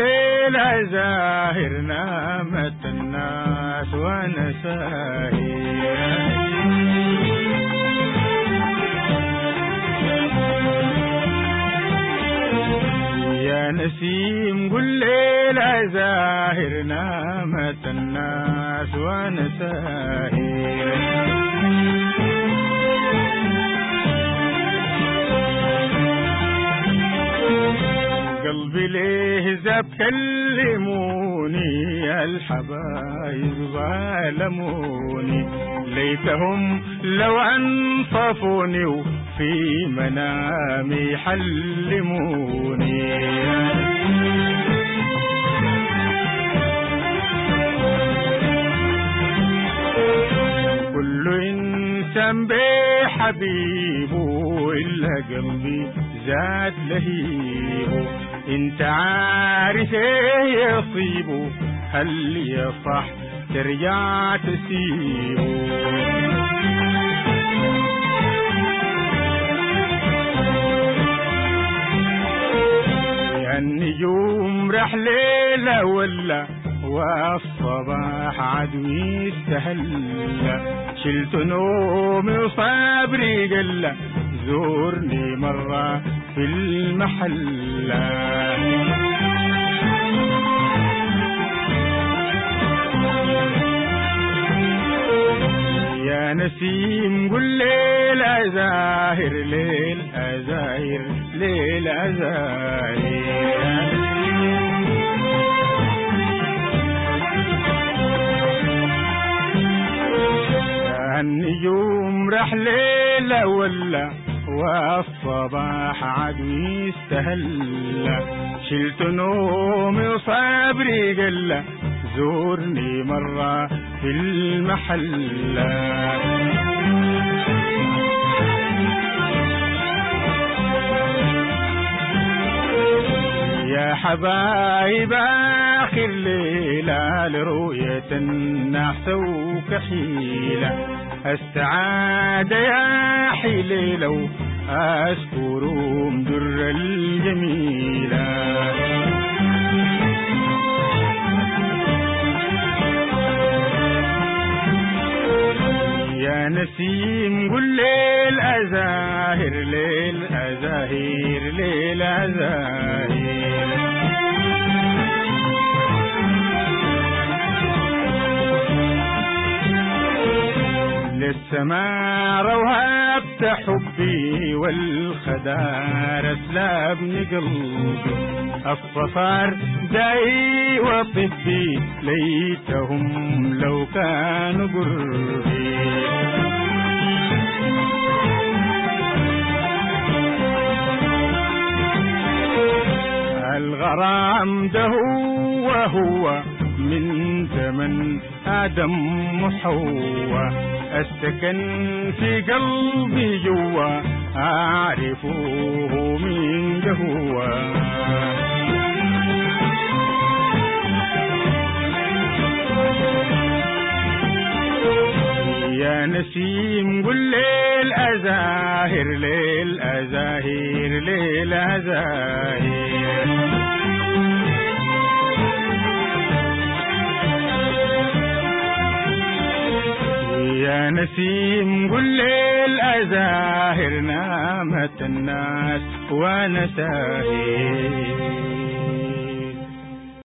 الليل زاهر نامت الناس وأنا يا نسيم قل ليلة زاهر نامت الناس ونساهي قلبي قلبي ليه زاب كلموني يا الحبايب ظالموني ليتهم لو أنصفوني وفي منامي حلموني. كل إنسان بحبيبه إلا قلبي زاد لهيبه. انت عارف إيه يصيبه هل يصح ترجع تسيبه النجوم رح ليلة ولا والصباح عدو يستهل شلت نومي وصبري قل زورني مرة في المحل يا نسيم قل ليل أزاهر ليل أزاهر ليل أزاهر. النجوم رح ليلة ولا والصباح عاد يستهل شلت نومي وصبري قل زورني مرة في المحل يا حبايب آخر ليلة لرؤية النحس وكحيلة السعادة يا حيلي لو أشكرهم در الجميلة يا نسيم قل ليل أزاهر ليل أزاهر ليل أزاهر للسماء روهبت حبي والخدار اسلابني قلبي الصفار داي وطبي ليتهم لو كانوا قربي. الغرام ده هو هو من زمن آدم وحواء السكن في قلبي جوا أعرفه من جهوا يا نسيم قل ليل أزاهر ليل نسيم قل ليل أزاهر نامت الناس وأنا ساهر